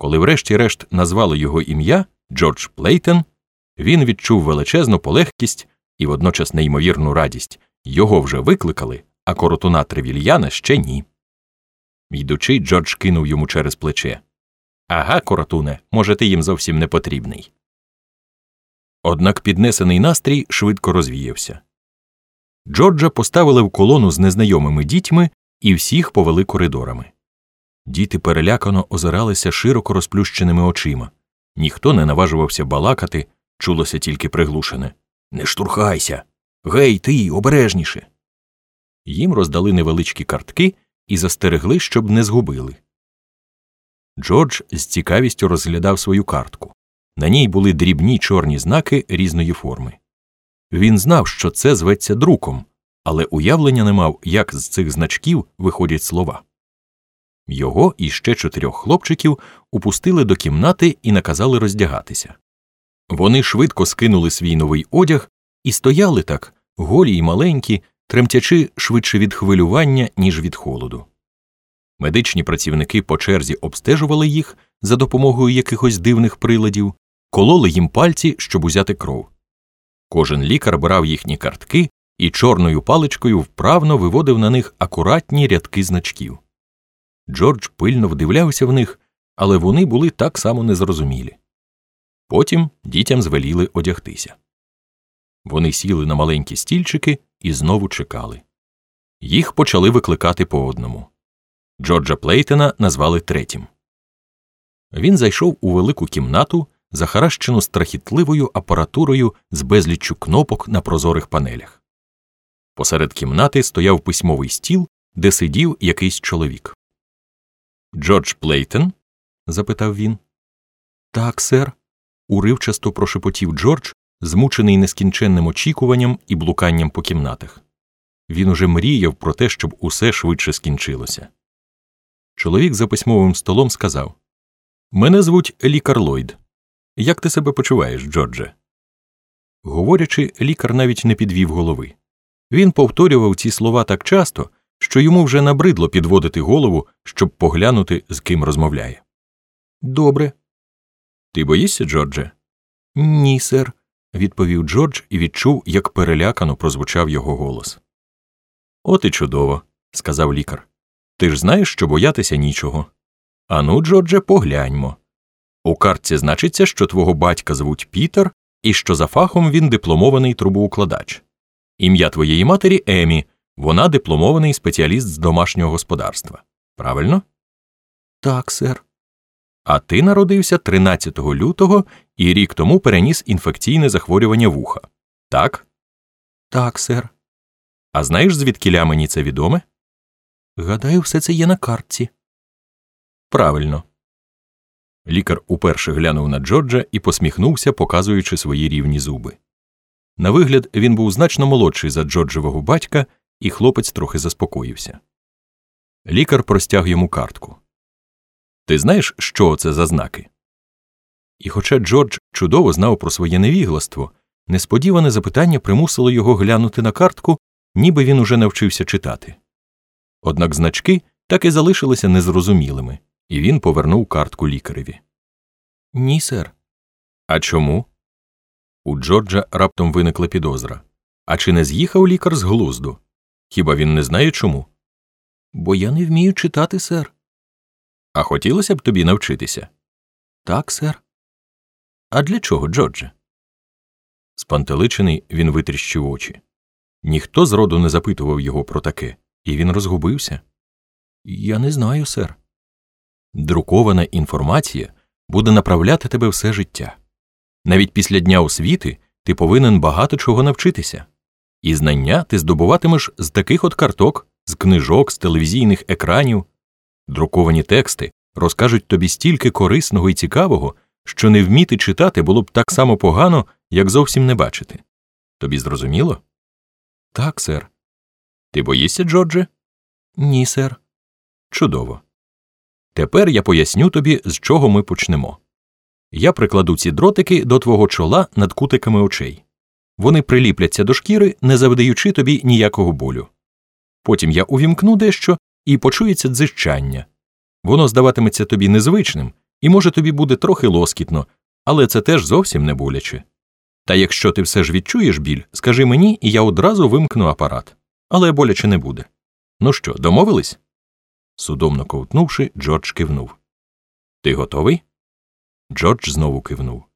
Коли врешті-решт назвали його ім'я Джордж Плейтон, він відчув величезну полегкість і водночас неймовірну радість його вже викликали, а коротуна Тревільяна ще ні. Йдучи, Джордж кинув йому через плече Ага, коротуне, може, ти їм зовсім не потрібний. Однак піднесений настрій швидко розвіявся. Джорджа поставили в колону з незнайомими дітьми і всіх повели коридорами. Діти перелякано озиралися широко розплющеними очима. Ніхто не наважувався балакати, чулося тільки приглушене Не штурхайся. Гей, ти, обережніше. Їм роздали невеличкі картки і застерегли, щоб не згубили. Джордж з цікавістю розглядав свою картку. На ній були дрібні чорні знаки різної форми. Він знав, що це зветься друком, але уявлення не мав, як з цих значків виходять слова. Його і ще чотирьох хлопчиків упустили до кімнати і наказали роздягатися. Вони швидко скинули свій новий одяг і стояли так, голі й маленькі, тремтячи швидше від хвилювання, ніж від холоду. Медичні працівники по черзі обстежували їх за допомогою якихось дивних приладів, кололи їм пальці, щоб узяти кров. Кожен лікар брав їхні картки і чорною паличкою вправно виводив на них акуратні рядки значків. Джордж пильно вдивлявся в них, але вони були так само незрозумілі. Потім дітям звеліли одягтися. Вони сіли на маленькі стільчики і знову чекали. Їх почали викликати по одному. Джорджа Плейтена назвали третім. Він зайшов у велику кімнату, захаращену страхітливою апаратурою з безліччю кнопок на прозорих панелях. Посеред кімнати стояв письмовий стіл, де сидів якийсь чоловік. Джордж Плейтон? запитав він. Так, сер. уривчасто прошепотів Джордж, змучений нескінченним очікуванням і блуканням по кімнатах. Він уже мріяв про те, щоб усе швидше скінчилося. Чоловік за письмовим столом сказав Мене звуть лікар Ллойд. Як ти себе почуваєш, Джордже? Говорячи, лікар навіть не підвів голови. Він повторював ці слова так часто, що йому вже набридло підводити голову, щоб поглянути, з ким розмовляє. Добре. Ти боїшся, Джордже? Ні, сер, відповів Джордж і відчув, як перелякано прозвучав його голос. От і чудово, сказав лікар. Ти ж знаєш, що боятися нічого. Ану, Джордже, погляньмо. У картці значиться, що твого батька звуть Пітер і що за фахом він дипломований трубоукладач. Ім'я твоєї матері Емі, вона дипломований спеціаліст з домашнього господарства. Правильно? Так, сер. А ти народився 13 лютого і рік тому переніс інфекційне захворювання вуха. Так? Так, сер. А знаєш, звідкіля мені це відоме? Гадаю, все це є на картці. Правильно. Лікар уперше глянув на Джорджа і посміхнувся, показуючи свої рівні зуби. На вигляд, він був значно молодший за Джорджевого батька, і хлопець трохи заспокоївся. Лікар простяг йому картку. Ти знаєш, що це за знаки? І, хоча Джордж чудово знав про своє невігластво, несподіване запитання примусило його глянути на картку, ніби він уже навчився читати. Однак значки так і залишилися незрозумілими, і він повернув картку лікареві. Ні, сер. А чому? У Джорджа раптом виникла підозра. А чи не з'їхав лікар з глузду? Хіба він не знає чому? Бо я не вмію читати, сер. А хотілося б тобі навчитися? Так, сер. А для чого, Джордже? Спантеличений він витріщив очі. Ніхто зроду не запитував його про таке, і він розгубився. Я не знаю, сер. Друкована інформація буде направляти тебе все життя. Навіть після дня освіти ти повинен багато чого навчитися, і знання ти здобуватимеш з таких от карток, з книжок, з телевізійних екранів. Друковані тексти розкажуть тобі стільки корисного і цікавого, що не вміти читати було б так само погано, як зовсім не бачити. Тобі зрозуміло? Так, сер. Ти боїшся, Джордже? Ні, сер. Чудово. Тепер я поясню тобі, з чого ми почнемо. Я прикладу ці дротики до твого чола над кутиками очей. Вони приліпляться до шкіри, не завдаючи тобі ніякого болю. Потім я увімкну дещо і почується дзижчання. Воно здаватиметься тобі незвичним, І може тобі буде трохи лоскітно, але це теж зовсім не боляче. Та якщо ти все ж відчуєш біль, скажи мені, і я одразу вимкну апарат. Але боляче не буде. Ну що, домовились? Судомно ковтнувши, Джордж кивнув. Ти готовий? Джордж знову кивнув.